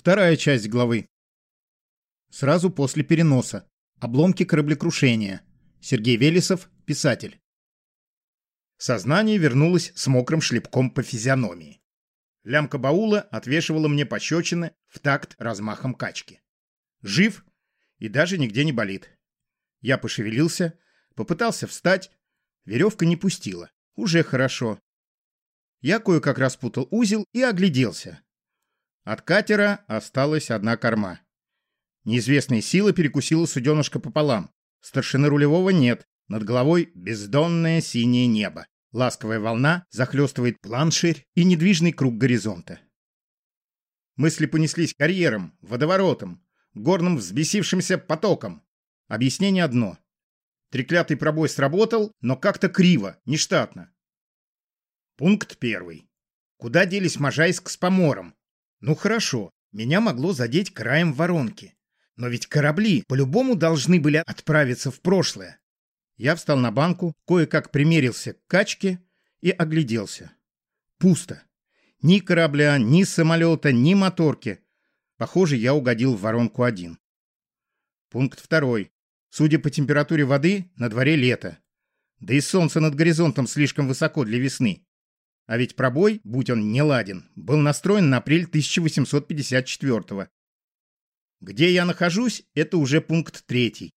Вторая часть главы. Сразу после переноса. Обломки кораблекрушения. Сергей Велесов, писатель. Сознание вернулось с мокрым шлепком по физиономии. Лямка баула отвешивала мне пощечины в такт размахом качки. Жив и даже нигде не болит. Я пошевелился, попытался встать, веревка не пустила. Уже хорошо. Я кое-как распутал узел и огляделся. От катера осталась одна корма. Неизвестная сила перекусила суденышко пополам. Старшины рулевого нет. Над головой бездонное синее небо. Ласковая волна захлестывает планширь и недвижный круг горизонта. Мысли понеслись карьером, водоворотом, горным взбесившимся потоком. Объяснение одно. Треклятый пробой сработал, но как-то криво, нештатно. Пункт первый. Куда делись Можайск с Помором? Ну хорошо, меня могло задеть краем воронки. Но ведь корабли по-любому должны были отправиться в прошлое. Я встал на банку, кое-как примерился к качке и огляделся. Пусто. Ни корабля, ни самолета, ни моторки. Похоже, я угодил в воронку один. Пункт второй. Судя по температуре воды, на дворе лето. Да и солнце над горизонтом слишком высоко для весны. А ведь пробой, будь он не ладен, был настроен на апрель 1854 -го. Где я нахожусь, это уже пункт третий.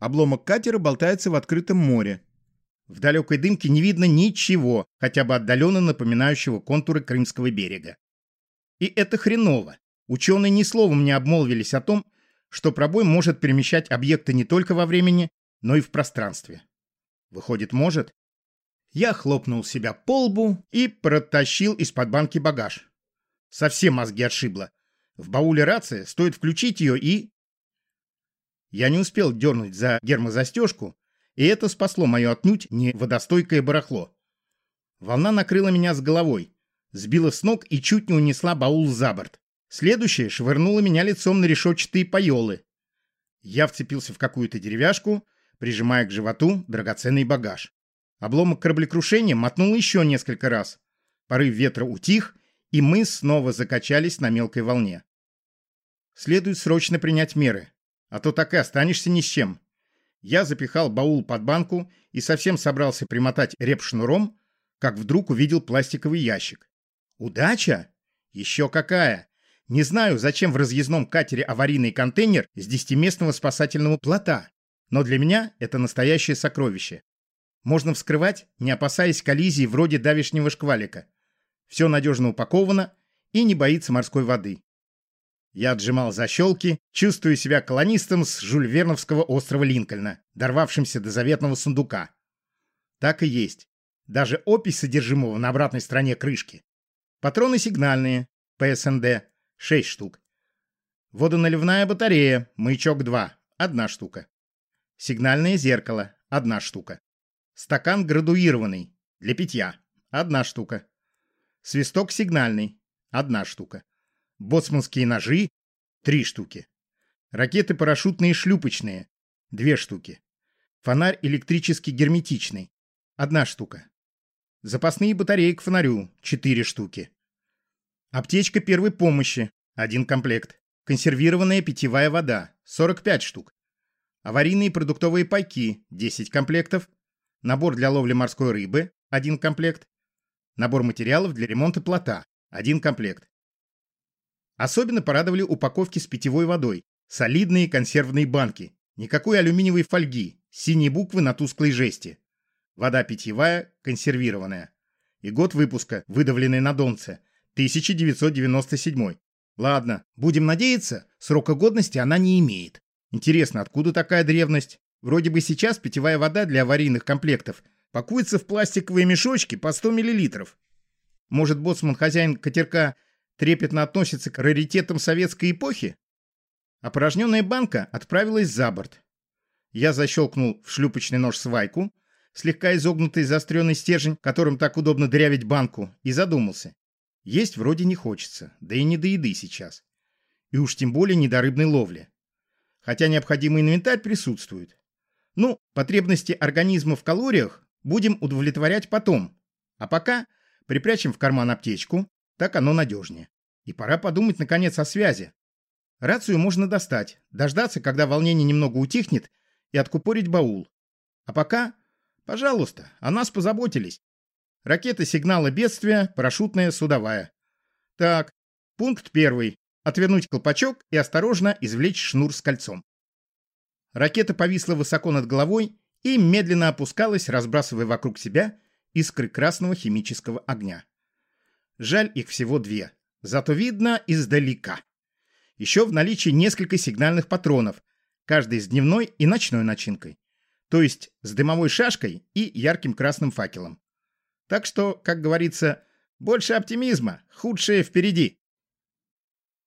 Обломок катера болтается в открытом море. В далекой дымке не видно ничего, хотя бы отдаленно напоминающего контуры Крымского берега. И это хреново. Ученые ни словом не обмолвились о том, что пробой может перемещать объекты не только во времени, но и в пространстве. Выходит, может? Я хлопнул себя по лбу и протащил из-под банки багаж. Совсем мозги отшибло. В бауле рация, стоит включить ее и... Я не успел дернуть за гермозастежку, и это спасло мое отнюдь не водостойкое барахло. Волна накрыла меня с головой, сбила с ног и чуть не унесла баул за борт. Следующее швырнуло меня лицом на решетчатые пайолы. Я вцепился в какую-то деревяшку, прижимая к животу драгоценный багаж. Обломок кораблекрушения мотнул еще несколько раз. Порыв ветра утих, и мы снова закачались на мелкой волне. Следует срочно принять меры, а то так и останешься ни с чем. Я запихал баул под банку и совсем собрался примотать реп шнуром, как вдруг увидел пластиковый ящик. Удача? Еще какая! Не знаю, зачем в разъездном катере аварийный контейнер с десятиместного спасательного плота, но для меня это настоящее сокровище. Можно вскрывать, не опасаясь коллизии вроде давишнего шквалика. Все надежно упаковано и не боится морской воды. Я отжимал защелки, чувствуя себя колонистом с жульверновского острова Линкольна, дорвавшимся до заветного сундука. Так и есть. Даже опись содержимого на обратной стороне крышки. Патроны сигнальные, ПСНД, 6 штук. Водоналивная батарея, маячок 2, одна штука. Сигнальное зеркало, одна штука. Стакан градуированный. Для питья. Одна штука. Свисток сигнальный. Одна штука. Боцманские ножи. Три штуки. Ракеты парашютные шлюпочные. Две штуки. Фонарь электрически герметичный. Одна штука. Запасные батареи к фонарю. Четыре штуки. Аптечка первой помощи. Один комплект. Консервированная питьевая вода. 45 штук. Аварийные продуктовые пайки. 10 комплектов набор для ловли морской рыбы – один комплект, набор материалов для ремонта плота – один комплект. Особенно порадовали упаковки с питьевой водой, солидные консервные банки, никакой алюминиевой фольги, синие буквы на тусклой жести. Вода питьевая, консервированная. И год выпуска, выдавленный на донце, 1997. Ладно, будем надеяться, срока годности она не имеет. Интересно, откуда такая древность? Вроде бы сейчас питьевая вода для аварийных комплектов пакуется в пластиковые мешочки по 100 мл. Может, боцман-хозяин катерка трепетно относится к раритетам советской эпохи? Опорожненная банка отправилась за борт. Я защелкнул в шлюпочный нож свайку, слегка изогнутый заостренный стержень, которым так удобно дырявить банку, и задумался. Есть вроде не хочется, да и не до еды сейчас. И уж тем более не до рыбной ловли. Хотя необходимый инвентарь присутствует. Ну, потребности организма в калориях будем удовлетворять потом. А пока припрячем в карман аптечку, так оно надежнее. И пора подумать, наконец, о связи. Рацию можно достать, дождаться, когда волнение немного утихнет, и откупорить баул. А пока, пожалуйста, о нас позаботились. Ракета сигнала бедствия, парашютная, судовая. Так, пункт первый. Отвернуть колпачок и осторожно извлечь шнур с кольцом. Ракета повисла высоко над головой и медленно опускалась, разбрасывая вокруг себя искры красного химического огня. Жаль, их всего две. Зато видно издалека. Еще в наличии несколько сигнальных патронов, каждый с дневной и ночной начинкой. То есть с дымовой шашкой и ярким красным факелом. Так что, как говорится, больше оптимизма, худшее впереди.